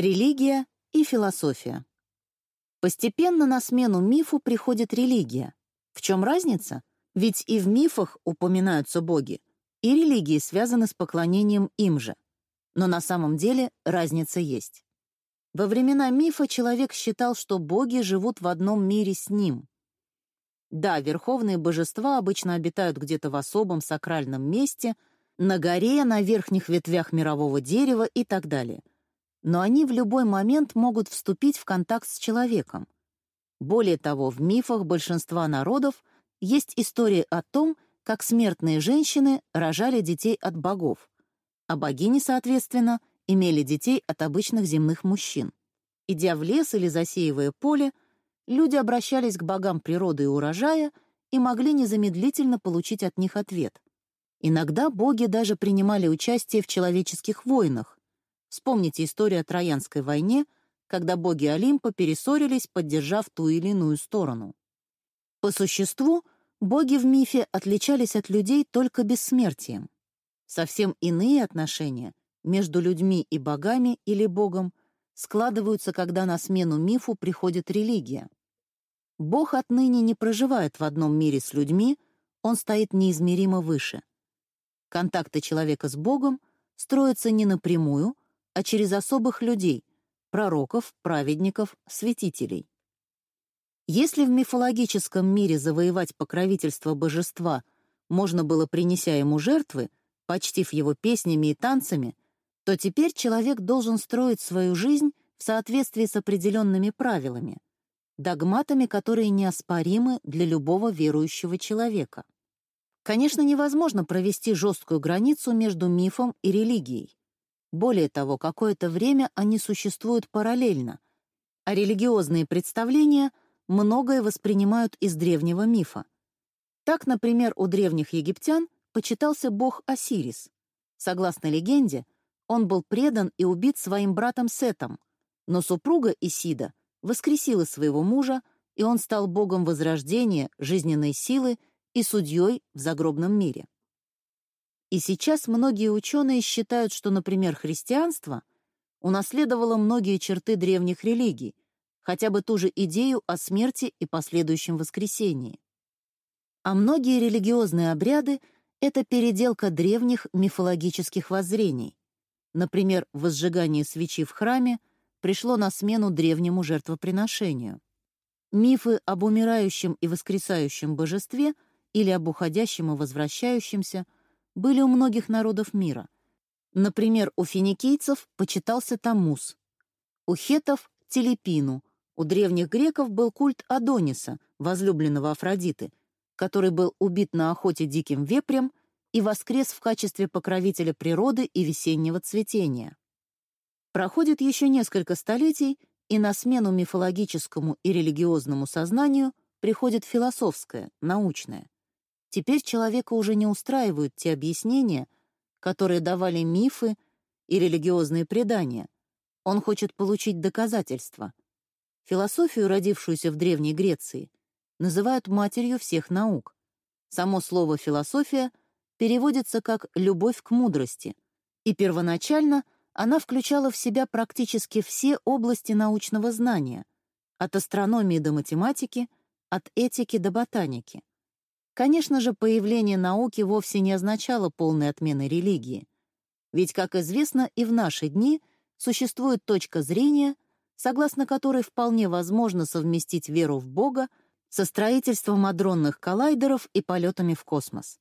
Религия и философия. Постепенно на смену мифу приходит религия. В чем разница? Ведь и в мифах упоминаются боги, и религии связаны с поклонением им же. Но на самом деле разница есть. Во времена мифа человек считал, что боги живут в одном мире с ним. Да, верховные божества обычно обитают где-то в особом сакральном месте, на горе, на верхних ветвях мирового дерева и так далее — но они в любой момент могут вступить в контакт с человеком. Более того, в мифах большинства народов есть истории о том, как смертные женщины рожали детей от богов, а богини, соответственно, имели детей от обычных земных мужчин. Идя в лес или засеивая поле, люди обращались к богам природы и урожая и могли незамедлительно получить от них ответ. Иногда боги даже принимали участие в человеческих войнах, Вспомните историю о Троянской войне, когда боги Олимпа перессорились, поддержав ту или иную сторону. По существу, боги в мифе отличались от людей только бессмертием. Совсем иные отношения между людьми и богами или богом складываются, когда на смену мифу приходит религия. Бог отныне не проживает в одном мире с людьми, он стоит неизмеримо выше. Контакты человека с Богом строятся не напрямую, а через особых людей — пророков, праведников, святителей. Если в мифологическом мире завоевать покровительство божества можно было, принеся ему жертвы, почтив его песнями и танцами, то теперь человек должен строить свою жизнь в соответствии с определенными правилами, догматами, которые неоспоримы для любого верующего человека. Конечно, невозможно провести жесткую границу между мифом и религией. Более того, какое-то время они существуют параллельно, а религиозные представления многое воспринимают из древнего мифа. Так, например, у древних египтян почитался бог Осирис. Согласно легенде, он был предан и убит своим братом Сетом, но супруга Исида воскресила своего мужа, и он стал богом возрождения, жизненной силы и судьей в загробном мире. И сейчас многие ученые считают, что, например, христианство унаследовало многие черты древних религий, хотя бы ту же идею о смерти и последующем воскресении. А многие религиозные обряды — это переделка древних мифологических воззрений. Например, возжигание свечи в храме пришло на смену древнему жертвоприношению. Мифы об умирающем и воскресающем божестве или об уходящем и возвращающемся — были у многих народов мира. Например, у финикийцев почитался Тамус, у хетов — Телепину, у древних греков был культ Адониса, возлюбленного Афродиты, который был убит на охоте диким вепрем и воскрес в качестве покровителя природы и весеннего цветения. Проходит еще несколько столетий, и на смену мифологическому и религиозному сознанию приходит философское, научное. Теперь человека уже не устраивают те объяснения, которые давали мифы и религиозные предания. Он хочет получить доказательства. Философию, родившуюся в Древней Греции, называют матерью всех наук. Само слово «философия» переводится как «любовь к мудрости», и первоначально она включала в себя практически все области научного знания, от астрономии до математики, от этики до ботаники. Конечно же, появление науки вовсе не означало полной отмены религии. Ведь, как известно, и в наши дни существует точка зрения, согласно которой вполне возможно совместить веру в Бога со строительством адронных коллайдеров и полетами в космос.